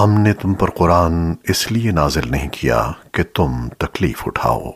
ہم نے تم پر قرآن اس لیے نازل نہیں کیا کہ تم تکلیف اٹھاؤ۔